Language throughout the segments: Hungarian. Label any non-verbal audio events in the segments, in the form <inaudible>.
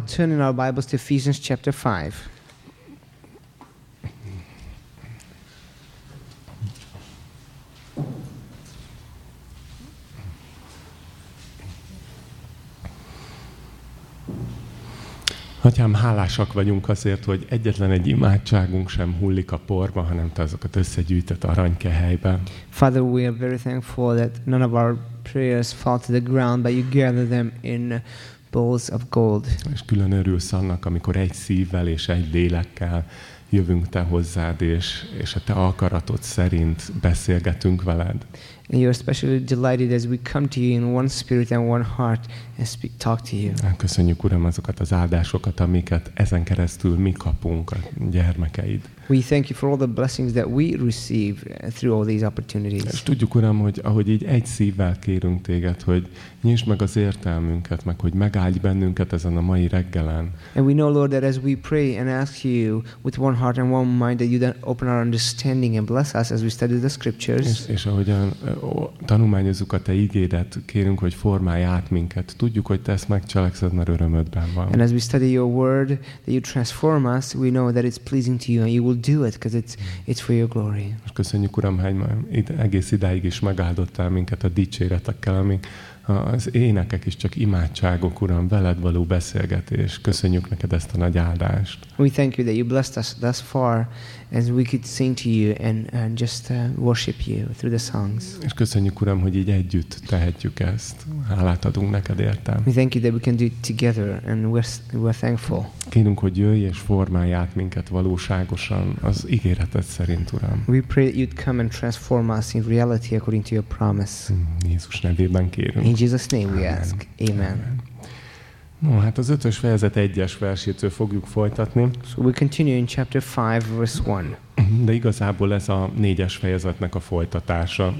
now turn in our Bibles to Ephesians chapter 5. Atyám, hálásak vagyunk azért, hogy egyetlen egy imádságunk sem hullik a porba, hanem te azokat összegyűjtött aranykehelybe. Father, we are very thankful that none of our prayers fall to the ground, but you gather them in bowls of gold. És külön örülsz annak, amikor egy szívvel és egy lélekkel jövünk te hozzád, és, és a te akaratod szerint beszélgetünk veled. And you're especially delighted as we come to you in one spirit and one heart and speak, talk to you. Köszönjük, Uram, azokat az áldásokat, amiket ezen keresztül mi kapunk, a gyermekeid. We thank you for all the blessings that we receive through all these És opportunities. tudjuk, Uram, hogy ahogy így egy szívvel kérünk téged, hogy nyisd meg az értelmünket, meg hogy megállj bennünket ezen a mai reggelen. And we know, Lord, that as we pray and ask you with one heart and one mind, that you then open our understanding and bless us as we study the scriptures. És, és ahogyan ó, tanulmányozzuk a te igédet, kérünk, hogy formálj át minket. Tudjuk, hogy te ezt megcselekszed, mert örömödben van. And as we study your word, that you transform us, we know that it's pleasing to you and you will do it because it's, it's for your glory. És köszönjük, Uram, hogy egész idáig is megáldottál minket a dicséretekkel, amik az énekek is csak imádságok, Uram, veled való beszélgetés. Köszönjük neked ezt a nagy áldást. We thank you that you blessed us thus far as we could sing to you and, and just uh, worship you through the songs. És köszönjük, Uram, hogy így együtt tehetjük ezt. Hálát adunk neked értem. We thank you that we can do it together and we're, we're thankful. Kérünk, hogy jöjj és formálj át minket valóságosan az ígéreted szerint, Uram. We pray that you'd come and transform us in reality according to your promise. Jézus nevében kérünk. In Jesus' name we Amen. ask. Amen. No, hát az ötös fejezet egyes versétől fogjuk folytatni, So we continue in chapter 5, verse 1. de igazából ez a négyes fejezetnek a folytatása.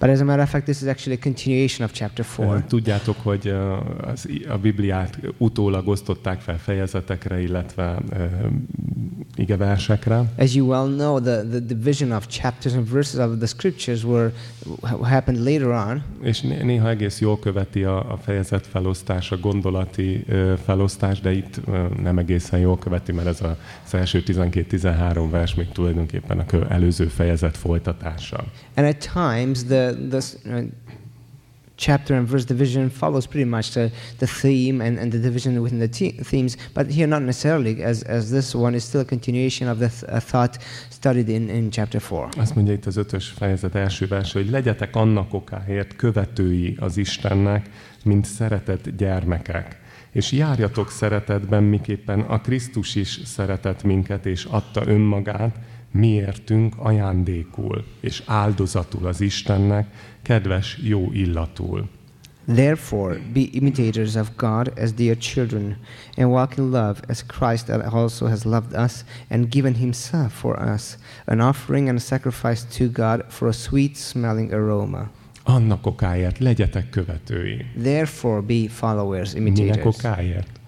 But as a matter of fact, this is actually a continuation of chapter 4. Tudjátok, hogy az, i- a Bibliát utólag osztották fel fejezetekre, illetve ö, igeversekre. As you well know, the, the division of chapters and verses of the scriptures were ha- happened later on. És né- néha egész jól követi a, a fejezet felosztás, a gondolati ö, felosztás, de itt ö, nem egészen jól követi, mert ez a, az első 12-13 vers még tulajdonképpen a kö- előző fejezet folytatása. And at times, the, the chapter and verse division follows pretty much the, the theme and, and the division within the te- themes, but here not necessarily, as, as this one is still a continuation of the th- thought studied in, in chapter 4. Azt mondja itt az ötös fejezet első vers, hogy legyetek annak okáért követői az Istennek, mint szeretett gyermekek. És járjatok szeretetben, miképpen a Krisztus is szeretett minket, és adta önmagát, miértünk ajándékul, és áldozatul az Istennek, kedves jó illatul. Therefore, be imitators of God as dear children, and walk in love as Christ also has loved us and given himself for us, an offering and a sacrifice to God for a sweet smelling aroma. Annak okáért legyetek követői. Therefore, be followers, Minek imitators. okáért?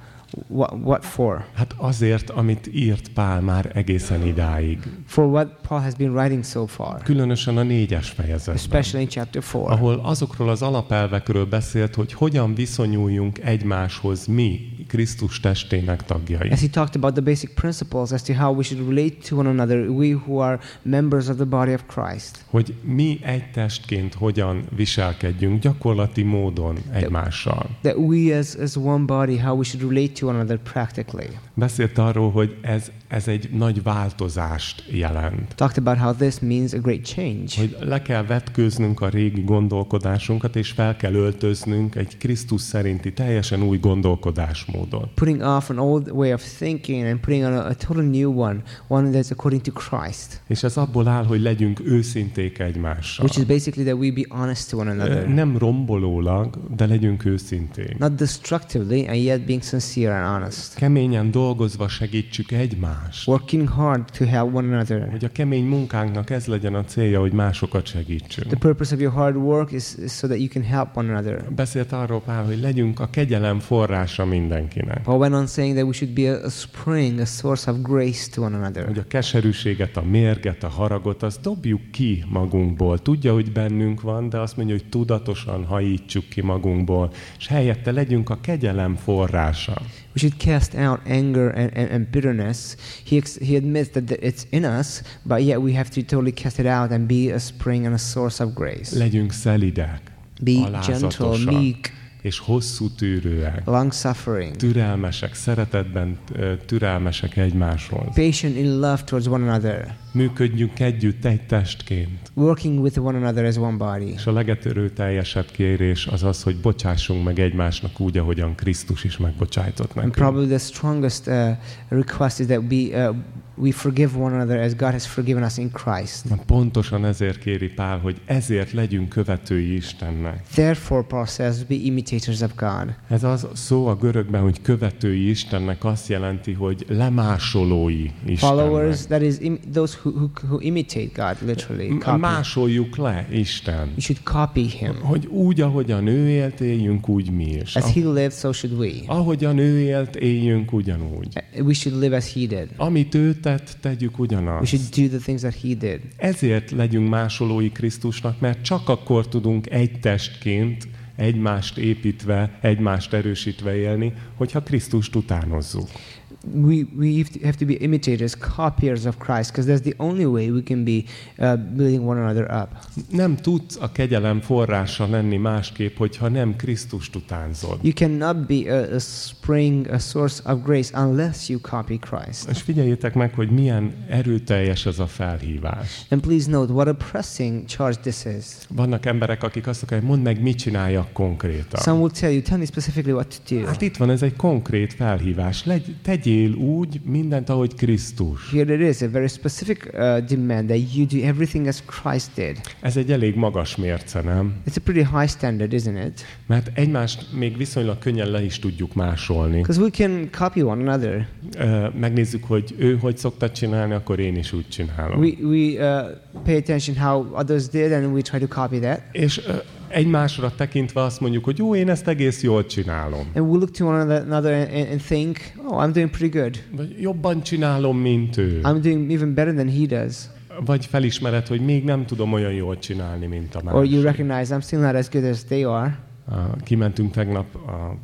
What, what for? Hát azért, amit írt Pál már egészen idáig. For what Paul has been writing so far, Különösen a négyes fejezetben. especially in chapter 4. ahol azokról az alapelvekről beszélt, hogy hogyan viszonyuljunk egymáshoz mi, Krisztus testének tagjai. As he talked about the basic principles as to how we should relate to one another, we who are members of the body of Christ. Hogy mi egy testként hogyan viselkedjünk gyakorlati módon egymással. That we as, as one body, how we should relate to one another practically. Beszélt arról, hogy ez, ez egy nagy változást jelent. Talked about how this means a great change. Hogy le kell vetkőznünk a régi gondolkodásunkat, és fel kell öltöznünk egy Krisztus szerinti teljesen új gondolkodásmódot. Putting off an old way of thinking and putting on a, a total new one, one that's according to Christ, És ez abból áll, hogy legyünk őszinték egymással. which is basically that we be honest to one another. Nem rombolólag, de legyünk őszinték. Not destructively and yet being sincere and honest. Keményen dolgozva segítsük egymást. Working hard to help one another. Hogy a kemény munkánknak ez legyen a célja, hogy másokat segítsünk. The purpose of your hard work is, is so that you can help one another. Beszélt arról Pál, hogy legyünk a kegyelem forrása mindenkinek. Mindenkinek. Paul went on saying that we should be a, a spring, a source of grace to one another. Hogy a keserűséget, a mérget, a haragot, azt dobjuk ki magunkból. Tudja, hogy bennünk van, de azt mondja, hogy tudatosan hajítsuk ki magunkból, és helyette legyünk a kegyelem forrása. We should cast out anger and, and, and bitterness. He, he admits that it's in us, but yet we have to totally cast it out and be a spring and a source of grace. Legyünk szelidek, Be gentle, meek, és hosszú tűrőek. long suffering, Türelmesek, szeretetben türelmesek egymáshoz. patient in love towards one another, Működjünk együtt egy testként. working with one another as one body. És a legetörő teljesebb kérés az az, hogy bocsássunk meg egymásnak úgy, ahogyan Krisztus is megbocsájtott And nekünk. probably the strongest uh, request is that we, uh, we forgive one another as God has forgiven us in Christ. Na, Pontosan ezért kéri Pál, hogy ezért legyünk követői Istennek. Therefore, Paul says, be imitators of God. Ez az szó a görögben, hogy követői Istennek azt jelenti, hogy lemásolói Istennek. Followers, that is, im- those who, who, who imitate God, literally. Copy. Másoljuk le Isten. You should copy him. Hogy úgy, ahogyan ő élt, éljünk úgy mi is. As he lived, so should we. Ahogyan ő élt, éljünk ugyanúgy. Uh, We should live as he did. Amit ő tett, tegyük We ugyanazt. should do the things that he did. Ezért legyünk másolói Krisztusnak, mert csak akkor tudunk egy testként egymást építve, egymást erősítve élni, hogyha Krisztust utánozzuk. We, we have to- be imitators, copiers of Christ, because that's the only way we can be uh, building one another up. Nem tudsz a kegyelem forrása lenni másképp, hogyha nem Krisztust utánzol. You cannot be a, a spring, a source of grace unless you copy Christ. És figyeljétek meg, hogy milyen erőteljes ez a felhívás. And please note what a pressing charge this is. Vannak emberek, akik azt akarják, mondd meg, mit csináljak konkrétan. Some will tell you, tell me specifically what to do. Hát itt van ez egy konkrét felhívás. Legy, tegyél úgy mindent, ahogy Krisztus. Here it is, a very specific uh, demand that you do everything as Christ did. Ez egy elég magas mérce, nem? It's a pretty high standard, isn't it? Mert egymást még viszonylag könnyen le is tudjuk másolni. Because we can copy one another. Ö, Megnézzük, hogy ő hogy szokta csinálni, akkor én is úgy csinálom. We, we uh, pay attention how others did and we try to copy that. És ö, egymásra tekintve azt mondjuk, hogy jó, én ezt egész jól csinálom. And we look to one another and, and think, oh, I'm doing pretty good. Vagy jobban csinálom, mint ő. I'm doing even better than he does. Vagy felismered, hogy még nem tudom olyan jól csinálni, mint a Or you másik. recognize I'm still not as good as they are. Á, Kimentünk tegnap a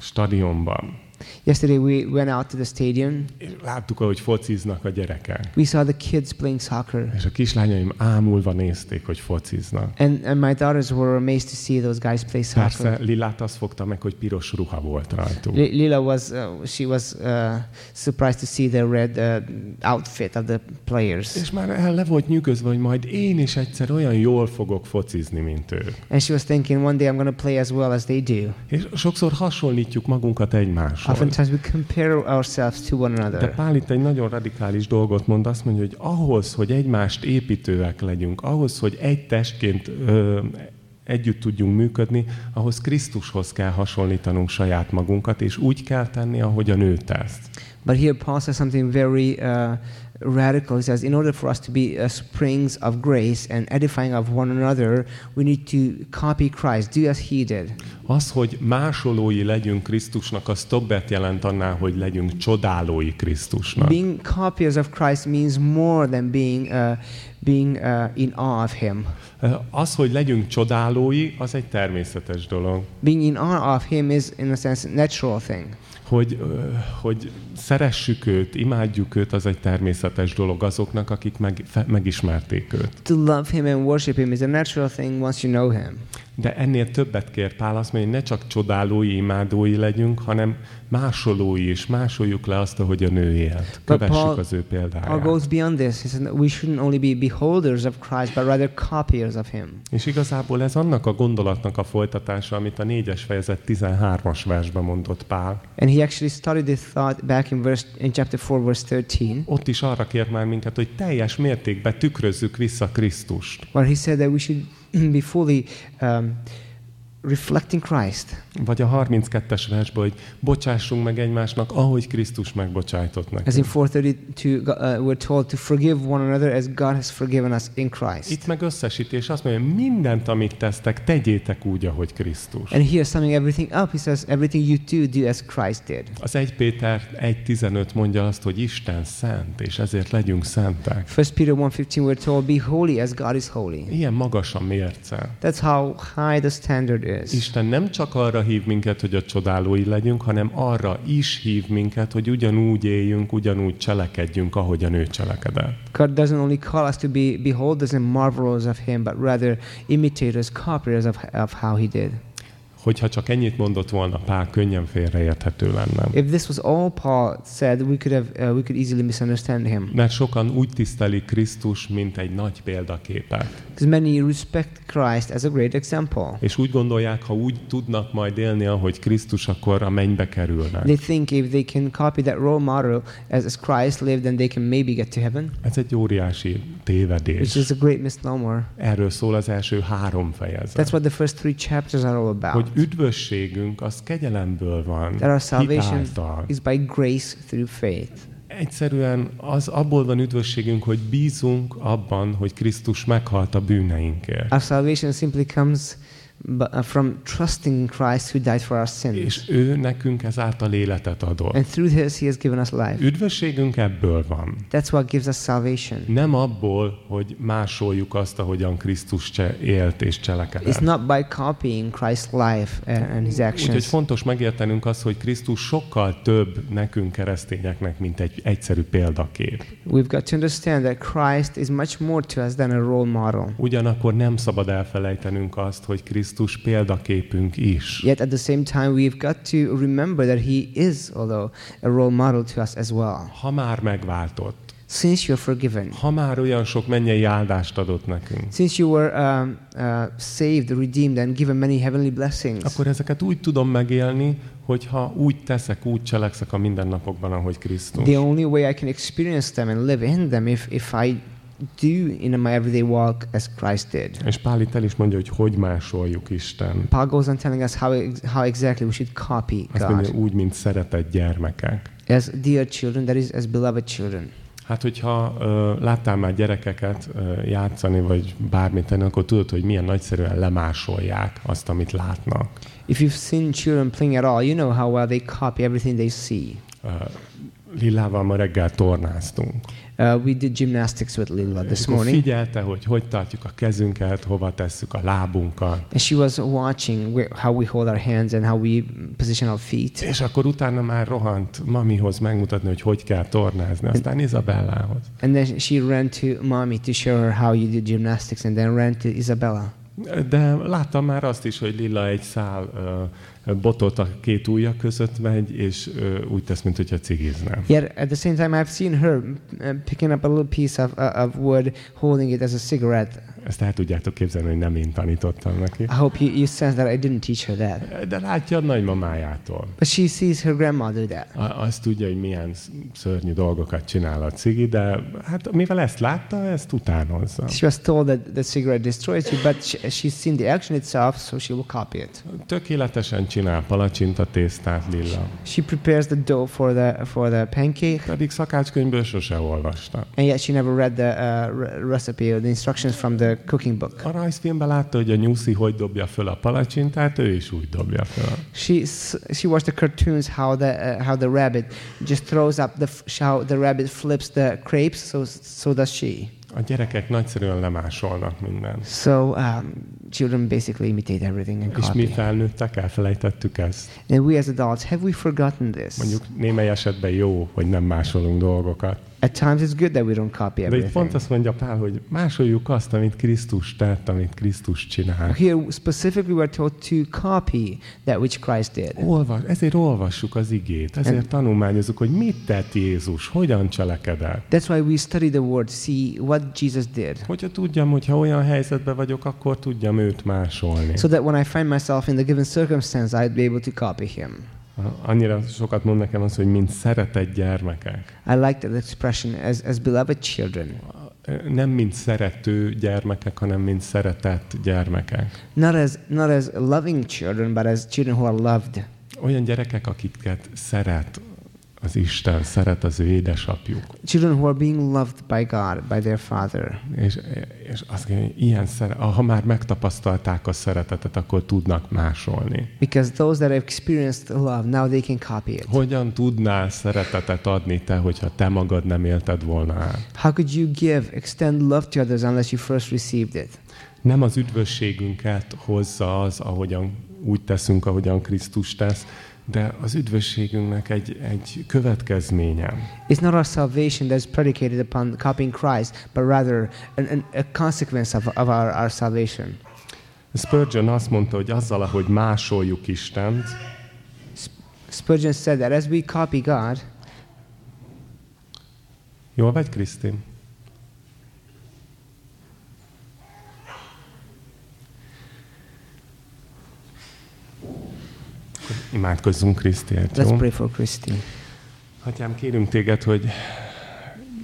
stadionban, Yesterday we went out to the stadium. láttuk, ahogy fociznak a gyerekek. We saw the kids playing soccer. És a kislányaim ámulva nézték, hogy fociznak. And, and my daughters were amazed to see those guys play Persze soccer. Lilát azt fogta meg, hogy piros ruha volt rajtuk. Li- Lila was, uh, she was uh, surprised to see the red uh, outfit of the players. És már el le volt nyűgözve, hogy majd én is egyszer olyan jól fogok focizni, mint ő. And she was thinking, one day I'm going to play as well as they do. És sokszor hasonlítjuk magunkat egymáshoz. Oftentimes we compare ourselves to one De another. Pál itt egy nagyon radikális dolgot mond, azt mondja, hogy ahhoz, hogy egymást építőek legyünk, ahhoz, hogy egy testként ö, együtt tudjunk működni, ahhoz Krisztushoz kell hasonlítanunk saját magunkat, és úgy kell tenni, ahogyan ő tesz. But here Paul says something very uh, radical. He says, in order for us to be uh, springs of grace and edifying of one another, we need to copy Christ, do as he did. Az, hogy másolói legyünk Krisztusnak, az többet jelent annál, hogy legyünk csodálói Krisztusnak. Being copiers of Christ means more than being, uh, being uh, in awe of him. Az, hogy legyünk csodálói, az egy természetes dolog. Being in awe of him is, in a sense, natural thing. Hogy, hogy szeressük őt, imádjuk őt, az egy természetes dolog azoknak, akik meg, fe, megismerték őt. To love him and worship him is a natural thing once you know him. De ennél többet kér Pál, azt mondja, hogy ne csak csodálói, imádói legyünk, hanem másolói is, másoljuk le azt, ahogy a nő élt. Kövessük Paul- az ő Paul példáját. goes beyond this. He said we shouldn't only be beholders of Christ, but rather copiers of him. És igazából ez annak a gondolatnak a folytatása, amit a négyes fejezet 13-as versben mondott Pál. And he actually started this thought back in verse in chapter 4, verse 13, Ott is arra kért már minket, hogy teljes mértékben tükrözzük vissza Krisztust. where he said that we should <clears throat> be fully um, reflecting Christ. Vagy a 32-es versben, hogy bocsássunk meg egymásnak, ahogy Krisztus megbocsájtott As in nekünk. 432, go- uh, we're told to forgive one another as God has forgiven us in Christ. Itt meg összesítés azt mondja, mindent, amit tesztek, tegyétek úgy, ahogy Krisztus. And here, summing everything up, he says, everything you do, do as Christ did. Az 1 Péter 1.15 mondja azt, hogy Isten szent, és ezért legyünk szentek. 1 Peter 1.15, we're told, be holy as God is holy. Ilyen magas a mérce. That's how high the standard is. Isten nem csak arra hív minket, hogy a csodálói legyünk, hanem arra is hív minket, hogy ugyanúgy éljünk, ugyanúgy cselekedjünk, ahogyan ő cselekedett. God doesn't only call us to be beholders and marvelers of Him, but rather imitators, copiers of, of how He did. Hogyha csak ennyit mondott volna Pál, könnyen félreérthető lenne. If this was all Paul said, we could have uh, we could easily misunderstand him. Mert sokan úgy tisztelik Krisztus, mint egy nagy példaképet. Because many respect Christ as a great example. És úgy gondolják, ha úgy tudnak majd élni, ahogy Krisztus, akkor a mennybe kerülnek. They think if they can copy that role model as, as Christ lived, then they can maybe get to heaven, Ez egy óriási which tévedés. is a great misnomer. Erről szól az első három fejezet. That's what the first three chapters are all about. Hogy üdvösségünk az kegyelemből van, That our salvation hitáltal. is by grace through faith. Egyszerűen az abból van üdvösségünk, hogy bízunk abban, hogy Krisztus meghalt a bűneinkért. Our salvation simply comes uh, from trusting in Christ who died for our sins. És ő nekünk ezáltal életet adott. And through this, He has given us life. Üdvösségünk ebből van. That's what gives us salvation. Nem abból, hogy másoljuk azt, ahogyan Krisztus élt és It's cselekedett. not by copying Christ's life and, and His Úgyhogy actions. fontos megértenünk azt, hogy Krisztus sokkal több nekünk keresztényeknek, mint egy egyszerű példakép. We've got to understand that Christ is much more to us than a role model. Ugyanakkor nem szabad elfelejtenünk azt, hogy Krisztus példaképünk is. Yet at the same time, we've got to remember that He is, although a role model to us as well. Ha már megváltott, Since you're forgiven, ha már olyan sok mennyei áldást adott nekünk, since you were um, uh, saved, redeemed, and given many heavenly blessings, akkor ezeket úgy tudom megélni, hogyha úgy teszek, úgy cselekszek a mindennapokban, ahogy Krisztus. the only way I can experience them and live in them if, if I do in my everyday walk as Christ did. És Pál itt el is mondja, hogy hogy másoljuk Isten. Paul goes on telling us how, how exactly we should copy Azt mondja, God úgy, mint szeretett gyermekek. as dear children, that is, as beloved children. Hát, hogyha ö, láttál már gyerekeket ö, játszani, vagy bármit tenni, akkor tudod, hogy milyen nagyszerűen lemásolják azt, amit látnak. If you've seen children playing at all, you know how well they copy everything they see. Ö, Lillával ma reggel tornáztunk. Uh, we did gymnastics with Lila this akkor morning, figyelte, hogy hogy tartjuk a kezünket, hova tesszük a lábunkat. and she was watching where, how we hold our hands and how we position our feet. És akkor utána már rohant mamihoz megmutatni, hogy hogy kell tornázni, aztán Izabellához. And then she ran to mommy to show her how you do gymnastics, and then ran to Isabella. De láttam már azt is, hogy Lilla egy szál ö, botot a két ujja között megy, és úgy tesz, mint hogyha cigizne. Yet at the same time, I've seen her uh, picking up a little piece of, uh, of wood, holding it as a cigarette. Ezt el tudjátok képzelni, hogy nem én tanítottam neki. I hope you, you sense that I didn't teach her that. De látja a nagymamájától. But she sees her grandma do that. A- Azt tudja, hogy milyen sz- szörnyű dolgokat csinál a cigi, de hát mivel ezt látta, ezt utánozza. She was told that the cigarette destroys you, but she, she's seen the action itself, so she will copy it. Tökéletesen csinál palacsinta tésztát Lilla. She prepares the dough for the for the pancake, Pedig szakácskönyvből sose olvasta. and yet she never read the uh, re- recipe or the instructions from the cooking book. A rajzfilmben látta, hogy a nyuszi hogy dobja föl a palacsintát, ő is úgy dobja föl. She she watched the cartoons how the uh, how the rabbit just throws up the how the rabbit flips the crepes. So so does she. A gyerekek nagyszerűen lemásolnak mindent. So um, children basically imitate everything and És mi copy. felnőttek, elfelejtettük ezt. And we as adults, have we forgotten this? Mondjuk némely esetben jó, hogy nem másolunk dolgokat. At times it's good that we don't copy De itt everything. pont azt mondja Pál, hogy másoljuk azt, amit Krisztus tett, amit Krisztus csinál. Here specifically we're told to copy that which Christ did. Olvas, ezért olvassuk az igét, ezért tanulmányozunk, hogy mit tett Jézus, hogyan cselekedett. That's why we study the word, see what Jesus did. Hogyha tudjam, hogy ha olyan helyzetben vagyok, akkor tudjam őt másolni. So that when I find myself in the given circumstance, I'd be able to copy him. Annyira sokat mond nekem az, hogy mint szeretett gyermekek. I like that expression as, as beloved children. nem mint szerető gyermekek, hanem mint szeretett gyermekek. Not as, not as loving children, but as children who are loved. Olyan gyerekek, akiket szeret az Isten, szeret az ő édesapjuk. Children who are being loved by God, by their Father. És, és azt mondja, ilyen szere- ha már megtapasztalták a szeretetet, akkor tudnak másolni. Because those that have experienced love, now they can copy it. Hogyan tudnál szeretetet adni te, hogyha te magad nem élted volna át? How could you give, extend love to others unless you first received it? Nem az üdvösségünket hozza az, ahogyan úgy teszünk, ahogyan Krisztus tesz, de az üdvösségünknek egy, egy következménye. It's not our salvation that's predicated upon copying Christ, but rather an, an, a consequence of, of our, our salvation. Spurgeon azt mondta, hogy azzal, ahogy másoljuk Istent, Spurgeon said that as we copy God, jól vagy, Krisztin? Imádkozzunk Krisztiért, let's pray for Christy. Atyám, kérünk téged, hogy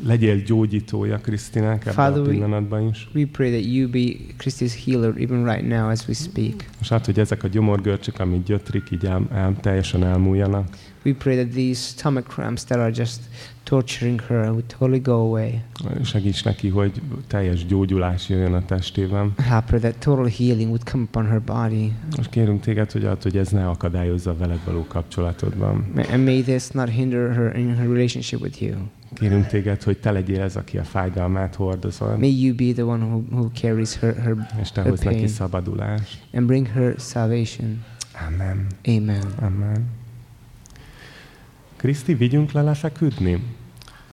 legyél gyógyítója Krisztinek ebben Father, a pillanatban is. We pray that you be Christy's healer even right now as we speak. És hát, hogy ezek a gyomorgörcsök, amit gyötrik, így el, el, teljesen elmúljanak. We pray that these stomach cramps that are just torturing her would totally go away. Segíts neki, hogy teljes gyógyulás jöjjön a testében. Help her that total healing would come upon her body. Most kérünk téged, hogy, add, hogy ez ne akadályozza veled való kapcsolatodban. And may this not hinder her in her relationship with you. Kérünk téged, hogy te legyél ez, aki a fájdalmát hordozol, May you be the one who, who carries her, her és te hozz neki szabadulást. and bring her salvation. Amen. Amen. Amen. Kriszti, vigyünk le lefeküdni?